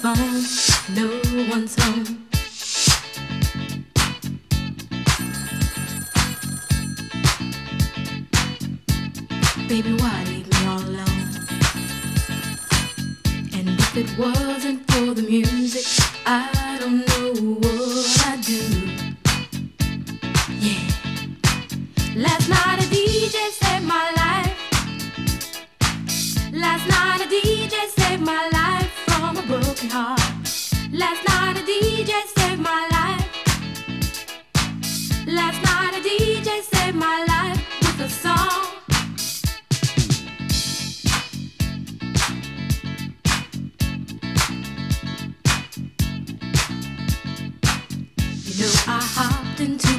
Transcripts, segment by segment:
phone, no one's home. Baby, why leave me all alone? And if it wasn't for the music, I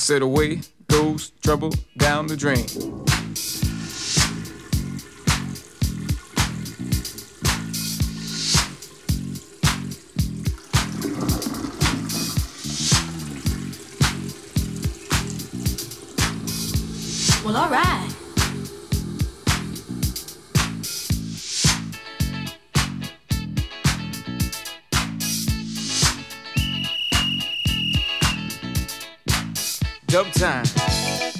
Said away goes trouble down the drain. Well, alright. dumb time.